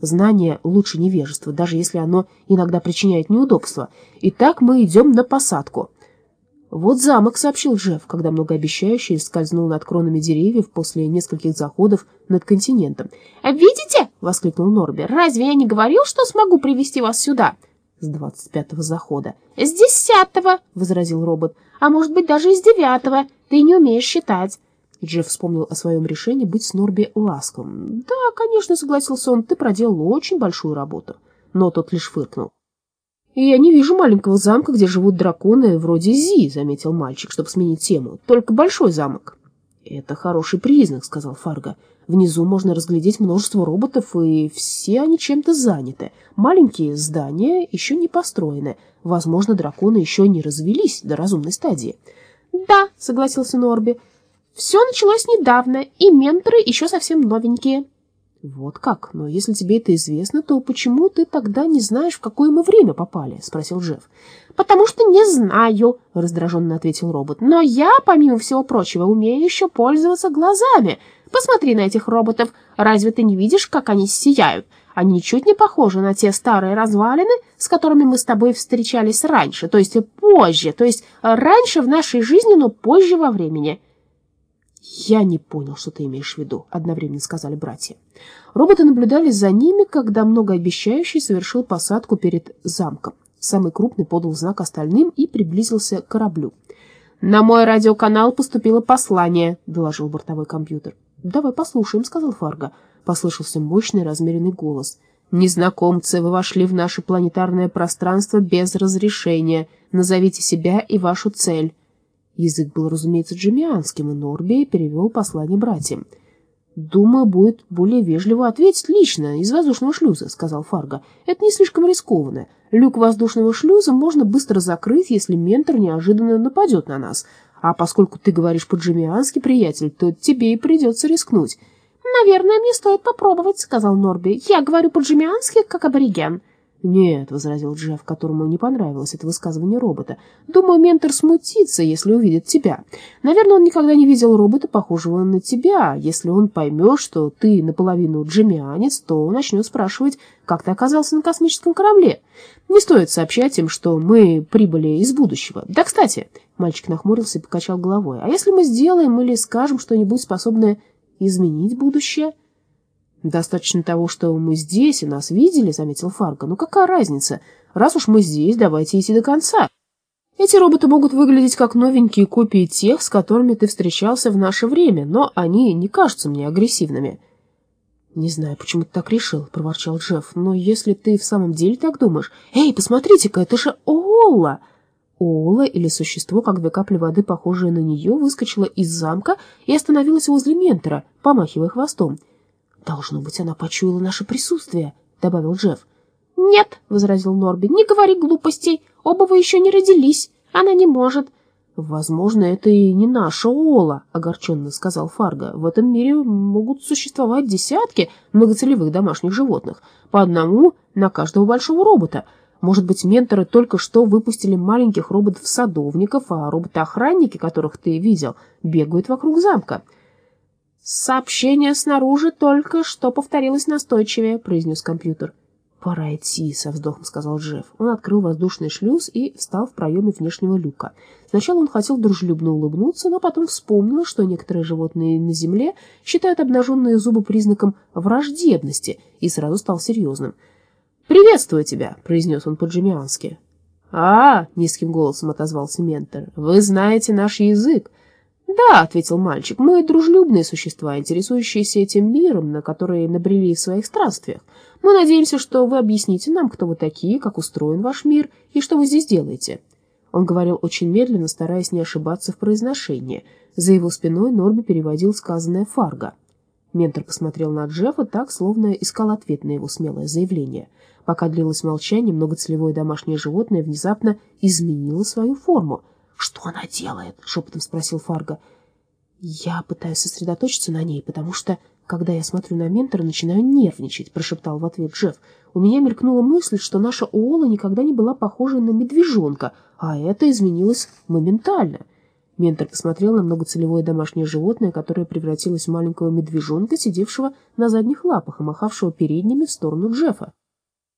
знание лучше невежества, даже если оно иногда причиняет неудобства. Итак, мы идем на посадку. «Вот замок», — сообщил Джефф, когда многообещающий скользнул над кронами деревьев после нескольких заходов над континентом. «Видите?» — воскликнул Норби. «Разве я не говорил, что смогу привести вас сюда?» «С двадцать пятого захода». «С десятого», — возразил робот. «А может быть, даже из девятого. Ты не умеешь считать». Джефф вспомнил о своем решении быть с Норби ласковым. «Да, конечно», — согласился он, — «ты проделал очень большую работу». Но тот лишь фыркнул. «Я не вижу маленького замка, где живут драконы вроде Зи», — заметил мальчик, чтобы сменить тему. «Только большой замок». «Это хороший признак», — сказал Фарго. «Внизу можно разглядеть множество роботов, и все они чем-то заняты. Маленькие здания еще не построены. Возможно, драконы еще не развелись до разумной стадии». «Да», — согласился Норби. «Все началось недавно, и менторы еще совсем новенькие». «Вот как? Но если тебе это известно, то почему ты тогда не знаешь, в какое мы время попали?» — спросил Джефф. «Потому что не знаю», — раздраженно ответил робот. «Но я, помимо всего прочего, умею еще пользоваться глазами. Посмотри на этих роботов. Разве ты не видишь, как они сияют? Они ничуть не похожи на те старые развалины, с которыми мы с тобой встречались раньше, то есть позже, то есть раньше в нашей жизни, но позже во времени». «Я не понял, что ты имеешь в виду», — одновременно сказали братья. Роботы наблюдали за ними, когда многообещающий совершил посадку перед замком. Самый крупный подал знак остальным и приблизился к кораблю. «На мой радиоканал поступило послание», — доложил бортовой компьютер. «Давай послушаем», — сказал Фарго. Послышался мощный размеренный голос. «Незнакомцы, вы вошли в наше планетарное пространство без разрешения. Назовите себя и вашу цель». Язык был, разумеется, джемианским, и Норби перевел послание братьям. «Думаю, будет более вежливо ответить лично из воздушного шлюза», — сказал Фарго. «Это не слишком рискованно. Люк воздушного шлюза можно быстро закрыть, если ментор неожиданно нападет на нас. А поскольку ты говоришь по-джемиански, приятель, то тебе и придется рискнуть». «Наверное, мне стоит попробовать», — сказал Норби. «Я говорю по-джемиански, как абориген». «Нет», — возразил Джефф, которому не понравилось это высказывание робота. «Думаю, ментор смутится, если увидит тебя. Наверное, он никогда не видел робота, похожего на тебя. Если он поймет, что ты наполовину джемианец, то начнет спрашивать, как ты оказался на космическом корабле. Не стоит сообщать им, что мы прибыли из будущего. Да, кстати...» Мальчик нахмурился и покачал головой. «А если мы сделаем или скажем что-нибудь, способное изменить будущее?» «Достаточно того, что мы здесь и нас видели», — заметил Фарго. «Ну какая разница? Раз уж мы здесь, давайте идти до конца. Эти роботы могут выглядеть как новенькие копии тех, с которыми ты встречался в наше время, но они не кажутся мне агрессивными». «Не знаю, почему ты так решил», — проворчал Джефф, «но если ты в самом деле так думаешь... Эй, посмотрите-ка, это же Оолла!» Оолла, или существо, как две капли воды, похожее на нее, выскочило из замка и остановилось возле ментора, помахивая хвостом. «Должно быть, она почуяла наше присутствие», — добавил Джефф. «Нет», — возразил Норби, — «не говори глупостей. Оба вы еще не родились. Она не может». «Возможно, это и не наша Ола», — огорченно сказал Фарго. «В этом мире могут существовать десятки многоцелевых домашних животных, по одному на каждого большого робота. Может быть, менторы только что выпустили маленьких роботов-садовников, а роботы-охранники, которых ты видел, бегают вокруг замка». «Сообщение снаружи только что повторилось настойчивее», — произнес компьютер. «Пора идти», — со вздохом сказал Джефф. Он открыл воздушный шлюз и встал в проеме внешнего люка. Сначала он хотел дружелюбно улыбнуться, но потом вспомнил, что некоторые животные на Земле считают обнаженные зубы признаком враждебности, и сразу стал серьезным. «Приветствую тебя», — произнес он по-джемиански. «А, — низким голосом отозвался ментор, — вы знаете наш язык. «Да», — ответил мальчик, — «мы дружелюбные существа, интересующиеся этим миром, на который набрели в своих странствиях. Мы надеемся, что вы объясните нам, кто вы такие, как устроен ваш мир и что вы здесь делаете». Он говорил очень медленно, стараясь не ошибаться в произношении. За его спиной Норби переводил сказанное Фарго. Ментор посмотрел на Джеффа так, словно искал ответ на его смелое заявление. Пока длилось молчание, многоцелевое домашнее животное внезапно изменило свою форму — «Что она делает?» — шепотом спросил Фарго. «Я пытаюсь сосредоточиться на ней, потому что, когда я смотрю на ментора, начинаю нервничать», — прошептал в ответ Джефф. «У меня мелькнула мысль, что наша Ола никогда не была похожа на медвежонка, а это изменилось моментально». Ментор посмотрел на многоцелевое домашнее животное, которое превратилось в маленького медвежонка, сидевшего на задних лапах и махавшего передними в сторону Джеффа.